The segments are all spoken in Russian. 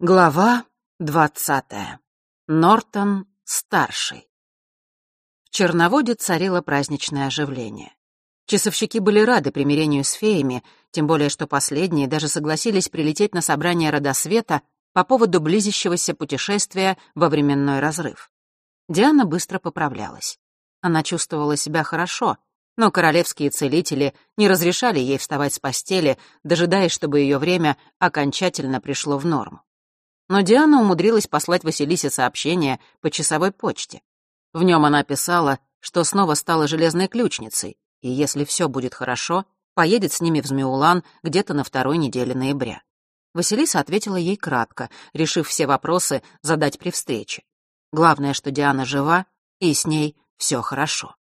Глава двадцатая. Нортон старший. В Черноводе царило праздничное оживление. Часовщики были рады примирению с феями, тем более что последние даже согласились прилететь на собрание Родосвета по поводу близящегося путешествия во временной разрыв. Диана быстро поправлялась. Она чувствовала себя хорошо, но королевские целители не разрешали ей вставать с постели, дожидаясь, чтобы ее время окончательно пришло в норму но Диана умудрилась послать Василисе сообщение по часовой почте. В нем она писала, что снова стала железной ключницей, и если все будет хорошо, поедет с ними в Змеулан где-то на второй неделе ноября. Василиса ответила ей кратко, решив все вопросы задать при встрече. Главное, что Диана жива, и с ней все хорошо.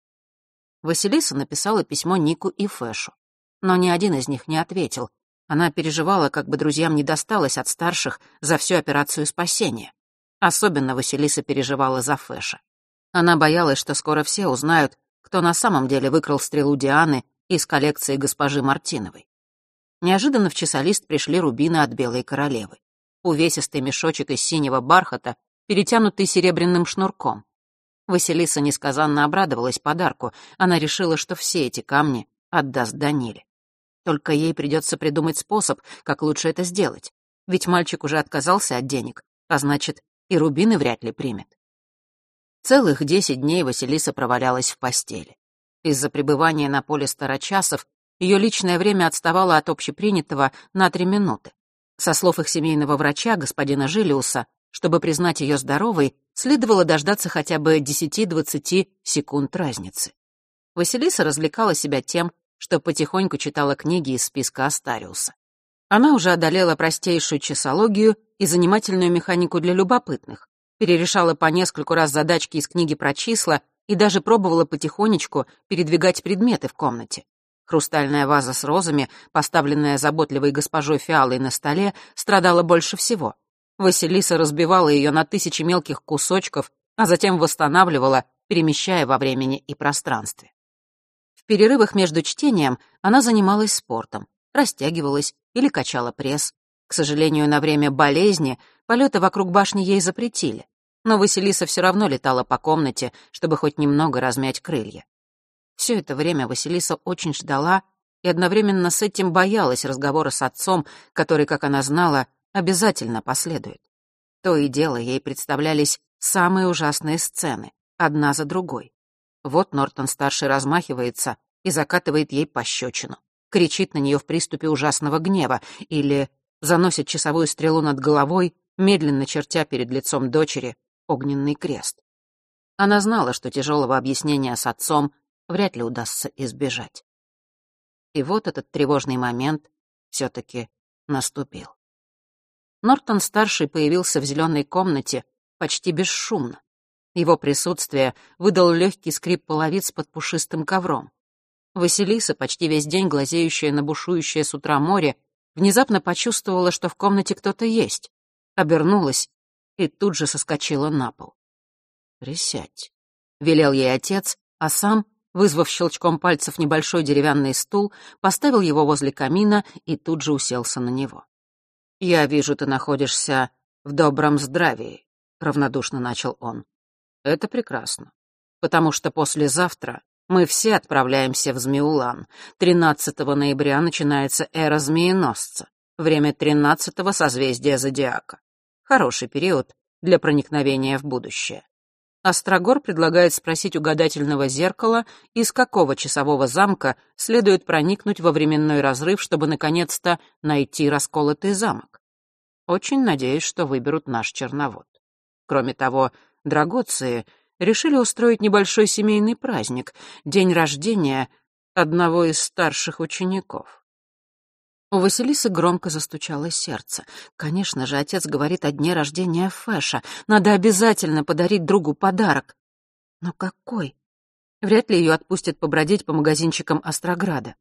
Василиса написала письмо Нику и Фэшу, но ни один из них не ответил, она переживала, как бы друзьям не досталось от старших за всю операцию спасения. Особенно Василиса переживала за Фэша. Она боялась, что скоро все узнают, кто на самом деле выкрал стрелу Дианы из коллекции госпожи Мартиновой. Неожиданно в часолист пришли рубины от Белой Королевы. Увесистый мешочек из синего бархата, перетянутый серебряным шнурком. Василиса несказанно обрадовалась подарку. Она решила, что все эти камни отдаст Даниле. Только ей придется придумать способ, как лучше это сделать. Ведь мальчик уже отказался от денег, а значит, и рубины вряд ли примет. Целых десять дней Василиса провалялась в постели. Из-за пребывания на поле старочасов ее личное время отставало от общепринятого на три минуты. Со слов их семейного врача, господина Жилиуса, чтобы признать ее здоровой, следовало дождаться хотя бы 10-20 секунд разницы. Василиса развлекала себя тем, что потихоньку читала книги из списка Астариуса. Она уже одолела простейшую часологию и занимательную механику для любопытных, перерешала по нескольку раз задачки из книги про числа и даже пробовала потихонечку передвигать предметы в комнате. Хрустальная ваза с розами, поставленная заботливой госпожой Фиалой на столе, страдала больше всего. Василиса разбивала ее на тысячи мелких кусочков, а затем восстанавливала, перемещая во времени и пространстве. Перерывах между чтением она занималась спортом, растягивалась или качала пресс. К сожалению, на время болезни полеты вокруг башни ей запретили, но Василиса все равно летала по комнате, чтобы хоть немного размять крылья. Все это время Василиса очень ждала и одновременно с этим боялась разговора с отцом, который, как она знала, обязательно последует. То и дело ей представлялись самые ужасные сцены, одна за другой. Вот Нортон-старший размахивается и закатывает ей пощечину, кричит на нее в приступе ужасного гнева или заносит часовую стрелу над головой, медленно чертя перед лицом дочери огненный крест. Она знала, что тяжелого объяснения с отцом вряд ли удастся избежать. И вот этот тревожный момент все-таки наступил. Нортон-старший появился в зеленой комнате почти бесшумно. Его присутствие выдал легкий скрип половиц под пушистым ковром. Василиса, почти весь день глазеющая на бушующее с утра море, внезапно почувствовала, что в комнате кто-то есть, обернулась и тут же соскочила на пол. «Присядь», — велел ей отец, а сам, вызвав щелчком пальцев небольшой деревянный стул, поставил его возле камина и тут же уселся на него. «Я вижу, ты находишься в добром здравии», — равнодушно начал он. Это прекрасно, потому что послезавтра мы все отправляемся в Змеулан. 13 ноября начинается эра Змееносца, время 13-го созвездия Зодиака. Хороший период для проникновения в будущее. Острогор предлагает спросить у гадательного зеркала, из какого часового замка следует проникнуть во временной разрыв, чтобы наконец-то найти расколотый замок. Очень надеюсь, что выберут наш черновод. Кроме того, Драгоции решили устроить небольшой семейный праздник, день рождения одного из старших учеников. У Василисы громко застучало сердце. Конечно же, отец говорит о дне рождения Фэша. Надо обязательно подарить другу подарок. Но какой? Вряд ли ее отпустят побродить по магазинчикам Острограда.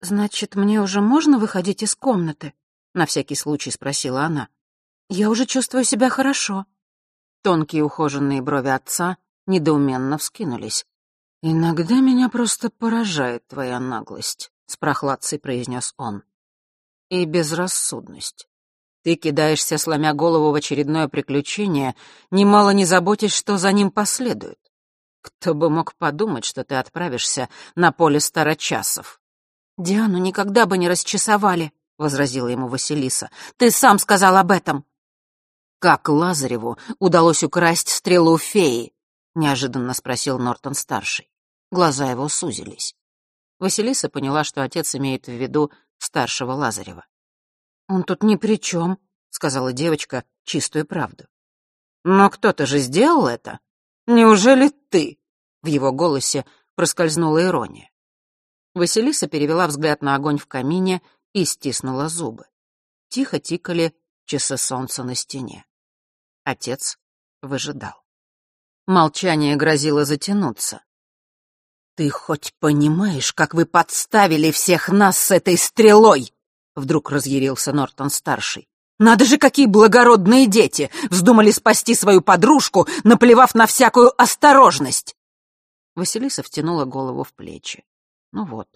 «Значит, мне уже можно выходить из комнаты?» — на всякий случай спросила она. «Я уже чувствую себя хорошо». Тонкие ухоженные брови отца недоуменно вскинулись. «Иногда меня просто поражает твоя наглость», — с прохладцей произнес он. «И безрассудность. Ты кидаешься, сломя голову в очередное приключение, немало не заботясь, что за ним последует. Кто бы мог подумать, что ты отправишься на поле старочасов? «Диану никогда бы не расчесовали», — возразила ему Василиса. «Ты сам сказал об этом». «Как Лазареву удалось украсть стрелу феи?» — неожиданно спросил Нортон-старший. Глаза его сузились. Василиса поняла, что отец имеет в виду старшего Лазарева. «Он тут ни при чем», — сказала девочка чистую правду. «Но кто-то же сделал это. Неужели ты?» В его голосе проскользнула ирония. Василиса перевела взгляд на огонь в камине и стиснула зубы. Тихо тикали часы солнца на стене. Отец выжидал. Молчание грозило затянуться. «Ты хоть понимаешь, как вы подставили всех нас с этой стрелой?» Вдруг разъярился Нортон-старший. «Надо же, какие благородные дети! Вздумали спасти свою подружку, наплевав на всякую осторожность!» Василиса втянула голову в плечи. Ну вот,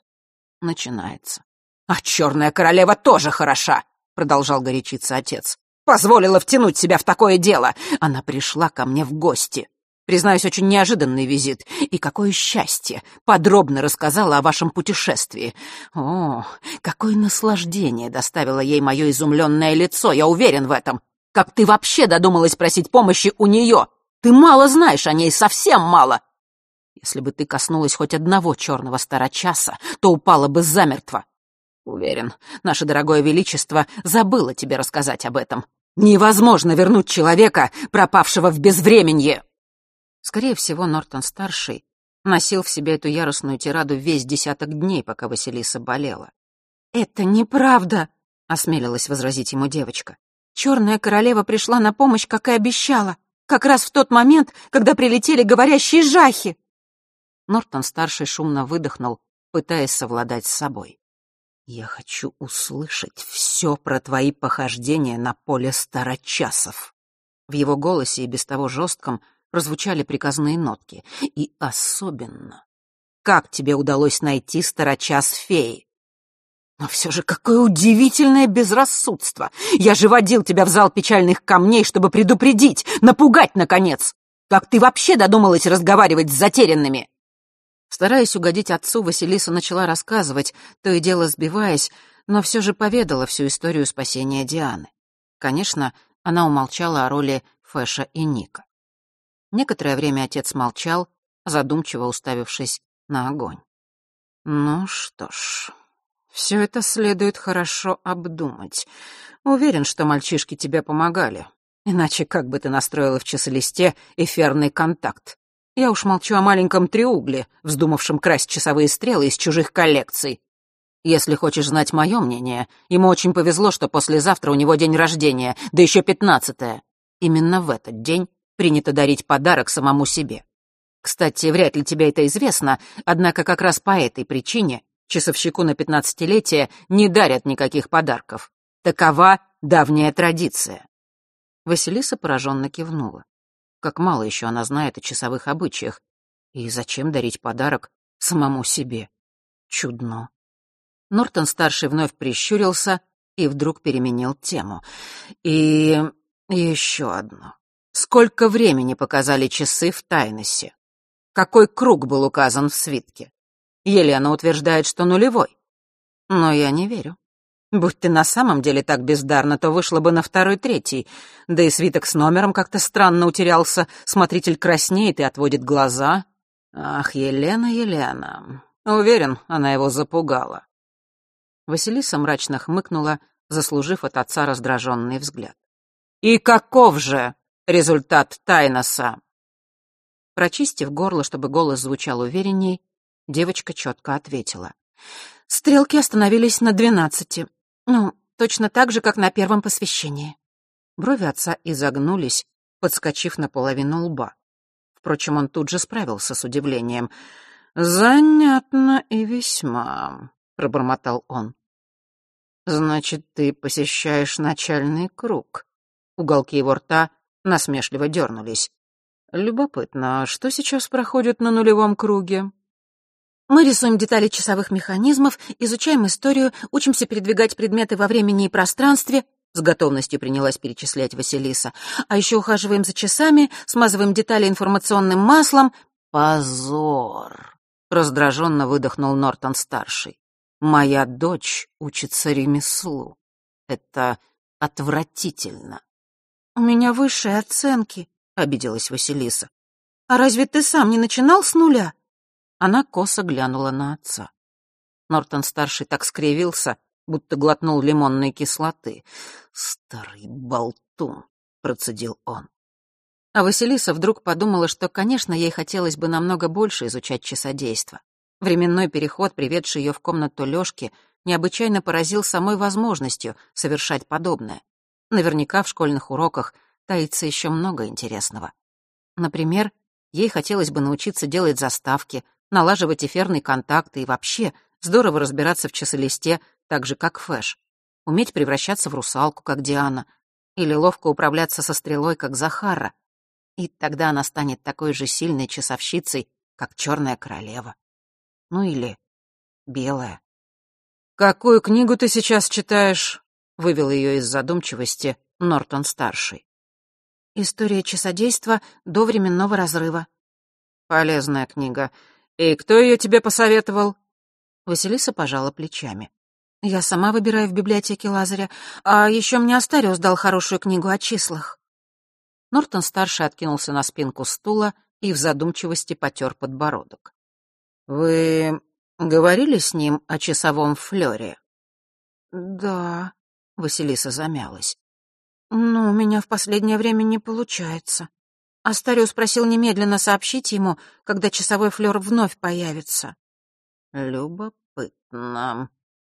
начинается. «А черная королева тоже хороша!» — продолжал горячиться отец. «Позволила втянуть себя в такое дело! Она пришла ко мне в гости. Признаюсь, очень неожиданный визит. И какое счастье! Подробно рассказала о вашем путешествии. О, какое наслаждение доставило ей мое изумленное лицо, я уверен в этом. Как ты вообще додумалась просить помощи у нее? Ты мало знаешь о ней, совсем мало. Если бы ты коснулась хоть одного черного старочаса, то упала бы замертво. Уверен, наше дорогое величество забыло тебе рассказать об этом. Невозможно вернуть человека, пропавшего в безвременье. Скорее всего, Нортон-старший носил в себе эту яростную тираду весь десяток дней, пока Василиса болела. «Это неправда», — осмелилась возразить ему девочка. «Черная королева пришла на помощь, как и обещала, как раз в тот момент, когда прилетели говорящие жахи». Нортон-старший шумно выдохнул, пытаясь совладать с собой. «Я хочу услышать все про твои похождения на поле старочасов». В его голосе и без того жестком прозвучали приказные нотки. «И особенно, как тебе удалось найти старочас феи?» «Но все же какое удивительное безрассудство! Я же водил тебя в зал печальных камней, чтобы предупредить, напугать, наконец! Как ты вообще додумалась разговаривать с затерянными?» Стараясь угодить отцу, Василиса начала рассказывать, то и дело сбиваясь, но все же поведала всю историю спасения Дианы. Конечно, она умолчала о роли Фэша и Ника. Некоторое время отец молчал, задумчиво уставившись на огонь. «Ну что ж, все это следует хорошо обдумать. Уверен, что мальчишки тебе помогали. Иначе как бы ты настроила в часолисте эфирный контакт? Я уж молчу о маленьком треугле, вздумавшем красть часовые стрелы из чужих коллекций. Если хочешь знать мое мнение, ему очень повезло, что послезавтра у него день рождения, да еще пятнадцатое. Именно в этот день принято дарить подарок самому себе. Кстати, вряд ли тебе это известно, однако как раз по этой причине часовщику на пятнадцатилетие не дарят никаких подарков. Такова давняя традиция. Василиса пораженно кивнула. Как мало еще она знает о часовых обычаях. И зачем дарить подарок самому себе? Чудно. Нортон-старший вновь прищурился и вдруг переменил тему. И еще одно. Сколько времени показали часы в Тайнесе? Какой круг был указан в свитке? Елена утверждает, что нулевой. Но я не верю. Будь ты на самом деле так бездарна, то вышла бы на второй-третий. Да и свиток с номером как-то странно утерялся. Смотритель краснеет и отводит глаза. Ах, Елена, Елена. Уверен, она его запугала. Василиса мрачно хмыкнула, заслужив от отца раздраженный взгляд. «И каков же результат Тайноса?» Прочистив горло, чтобы голос звучал уверенней, девочка четко ответила. «Стрелки остановились на двенадцати. Ну, точно так же, как на первом посвящении. Брови отца изогнулись, подскочив на половину лба. Впрочем, он тут же справился с удивлением. «Занятно и весьма», — пробормотал он. «Значит, ты посещаешь начальный круг». Уголки его рта насмешливо дернулись. «Любопытно, что сейчас проходит на нулевом круге?» Мы рисуем детали часовых механизмов, изучаем историю, учимся передвигать предметы во времени и пространстве, с готовностью принялась перечислять Василиса. «А еще ухаживаем за часами, смазываем детали информационным маслом». «Позор!» — раздраженно выдохнул Нортон-старший. «Моя дочь учится ремеслу. Это отвратительно». «У меня высшие оценки», — обиделась Василиса. «А разве ты сам не начинал с нуля?» Она косо глянула на отца. Нортон-старший так скривился, будто глотнул лимонной кислоты. «Старый болтун», — процедил он. А Василиса вдруг подумала, что, конечно, ей хотелось бы намного больше изучать часодейство. Временной переход, приведший ее в комнату Лёшки, необычайно поразил самой возможностью совершать подобное. Наверняка в школьных уроках таится еще много интересного. Например, ей хотелось бы научиться делать заставки, налаживать эфирные контакты и вообще здорово разбираться в часолисте так же, как Фэш, уметь превращаться в русалку, как Диана, или ловко управляться со стрелой, как Захара. И тогда она станет такой же сильной часовщицей, как Черная Королева. Ну или Белая. «Какую книгу ты сейчас читаешь?» — вывел ее из задумчивости Нортон-старший. «История часодейства до временного разрыва». «Полезная книга. И кто ее тебе посоветовал?» Василиса пожала плечами. Я сама выбираю в библиотеке Лазаря, а еще мне Астариус дал хорошую книгу о числах. Нортон-старший откинулся на спинку стула и в задумчивости потер подбородок. «Вы говорили с ним о часовом флёре?» «Да», — Василиса замялась. «Но у меня в последнее время не получается. Астариус просил немедленно сообщить ему, когда часовой флёр вновь появится». «Любопытно»,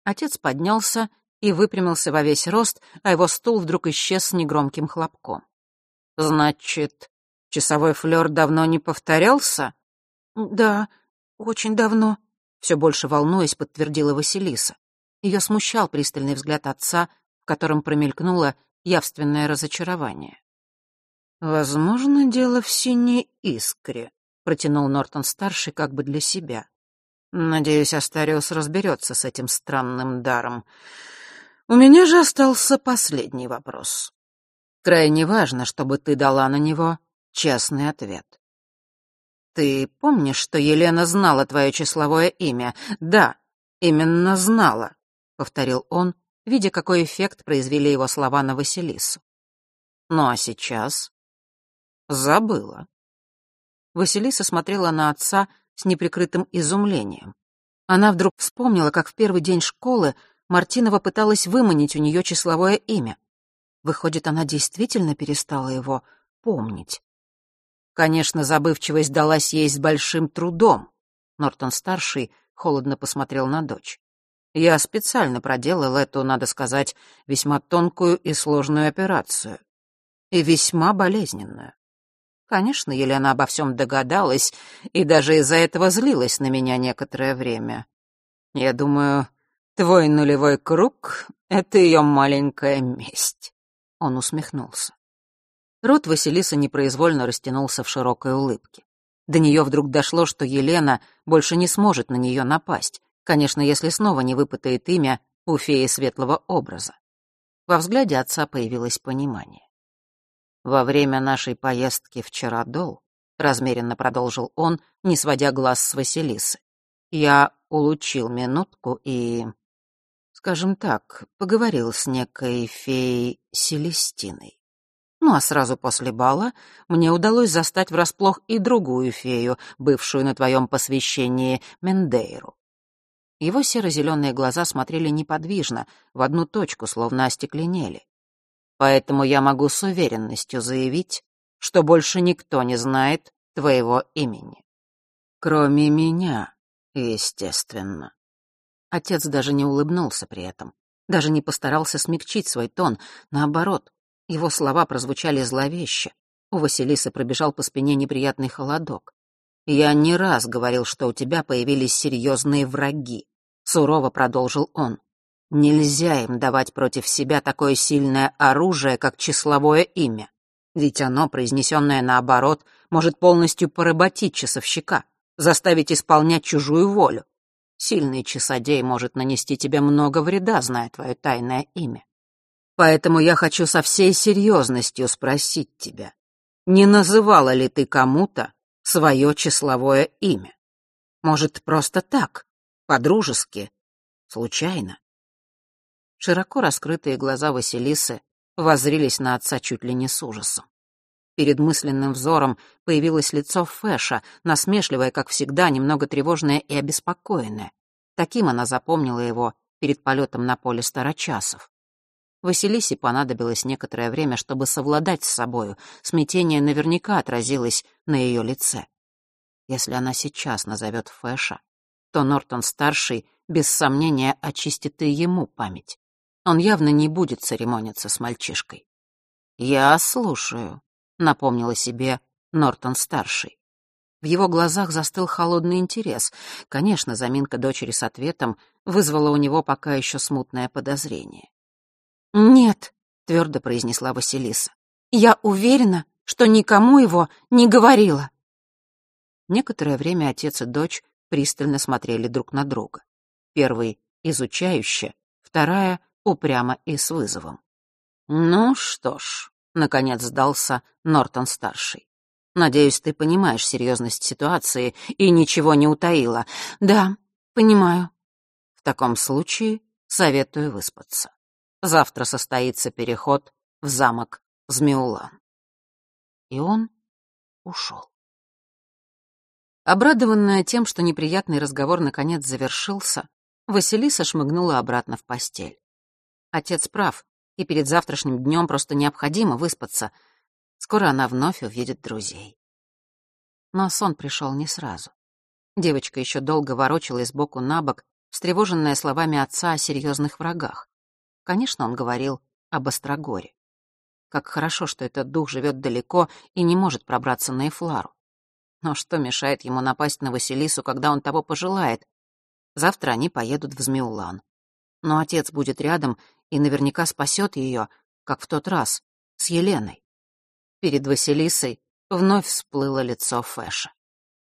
Отец поднялся и выпрямился во весь рост, а его стул вдруг исчез с негромким хлопком. «Значит, часовой флёр давно не повторялся?» «Да, очень давно», — все больше волнуясь, подтвердила Василиса. Ее смущал пристальный взгляд отца, в котором промелькнуло явственное разочарование. «Возможно, дело в синей искре», — протянул Нортон-старший как бы для себя. Надеюсь, Астариус разберется с этим странным даром. У меня же остался последний вопрос. Крайне важно, чтобы ты дала на него честный ответ. Ты помнишь, что Елена знала твое числовое имя? Да, именно знала, повторил он, видя, какой эффект произвели его слова на Василису. Ну а сейчас забыла. Василиса смотрела на отца с неприкрытым изумлением. Она вдруг вспомнила, как в первый день школы Мартинова пыталась выманить у нее числовое имя. Выходит, она действительно перестала его помнить. Конечно, забывчивость далась ей с большим трудом. Нортон-старший холодно посмотрел на дочь. Я специально проделал эту, надо сказать, весьма тонкую и сложную операцию. И весьма болезненную. Конечно, Елена обо всем догадалась и даже из-за этого злилась на меня некоторое время. Я думаю, твой нулевой круг — это ее маленькая месть. Он усмехнулся. Рот Василиса непроизвольно растянулся в широкой улыбке. До нее вдруг дошло, что Елена больше не сможет на нее напасть, конечно, если снова не выпытает имя у феи светлого образа. Во взгляде отца появилось понимание. Во время нашей поездки в Чародол, размеренно продолжил он, не сводя глаз с Василисы, я улучил минутку и, скажем так, поговорил с некой феей Селестиной. Ну а сразу после бала мне удалось застать врасплох и другую фею, бывшую на твоем посвящении Мендейру. Его серо-зеленые глаза смотрели неподвижно, в одну точку, словно остекленели. Поэтому я могу с уверенностью заявить, что больше никто не знает твоего имени. Кроме меня, естественно. Отец даже не улыбнулся при этом, даже не постарался смягчить свой тон, наоборот, его слова прозвучали зловеще. У Василисы пробежал по спине неприятный холодок. «Я не раз говорил, что у тебя появились серьезные враги», — сурово продолжил он. Нельзя им давать против себя такое сильное оружие, как числовое имя. Ведь оно, произнесенное наоборот, может полностью поработить часовщика, заставить исполнять чужую волю. Сильный часодей может нанести тебе много вреда, зная твое тайное имя. Поэтому я хочу со всей серьезностью спросить тебя, не называла ли ты кому-то свое числовое имя? Может, просто так, по-дружески, случайно?» Широко раскрытые глаза Василисы воззрились на отца чуть ли не с ужасом. Перед мысленным взором появилось лицо Фэша, насмешливое, как всегда, немного тревожное и обеспокоенное. Таким она запомнила его перед полетом на поле старочасов. Василисе понадобилось некоторое время, чтобы совладать с собою. Смятение наверняка отразилось на ее лице. Если она сейчас назовет Фэша, то Нортон-старший без сомнения очистит и ему память. Он явно не будет церемониться с мальчишкой. «Я слушаю», — напомнила себе Нортон-старший. В его глазах застыл холодный интерес. Конечно, заминка дочери с ответом вызвала у него пока еще смутное подозрение. «Нет», — твердо произнесла Василиса. «Я уверена, что никому его не говорила». Некоторое время отец и дочь пристально смотрели друг на друга. Первый — изучающе, вторая — упрямо и с вызовом. «Ну что ж», — наконец сдался Нортон-старший. «Надеюсь, ты понимаешь серьезность ситуации и ничего не утаила». «Да, понимаю». «В таком случае советую выспаться. Завтра состоится переход в замок Змеулан». И он ушел. Обрадованная тем, что неприятный разговор наконец завершился, Василиса шмыгнула обратно в постель. Отец прав, и перед завтрашним днем просто необходимо выспаться. Скоро она вновь увидит друзей. Но сон пришел не сразу. Девочка еще долго ворочалась сбоку на бок, встревоженная словами отца о серьезных врагах. Конечно, он говорил об Острогоре. Как хорошо, что этот дух живет далеко и не может пробраться на Эфлару. Но что мешает ему напасть на Василису, когда он того пожелает? Завтра они поедут в Змеулан. Но отец будет рядом и наверняка спасет ее, как в тот раз, с Еленой. Перед Василисой вновь всплыло лицо Фэша.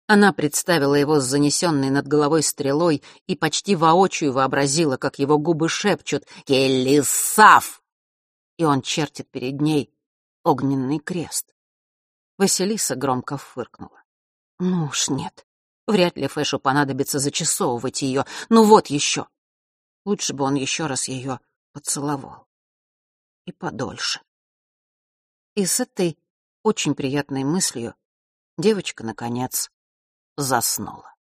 Она представила его с занесенной над головой стрелой и почти воочию вообразила, как его губы шепчут «Келисав!» И он чертит перед ней огненный крест. Василиса громко фыркнула. Ну уж нет. Вряд ли Фэшу понадобится зачесовывать ее. Ну вот еще. Лучше бы он еще раз ее поцеловал. И подольше. И с этой очень приятной мыслью девочка, наконец, заснула.